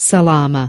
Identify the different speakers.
Speaker 1: salama.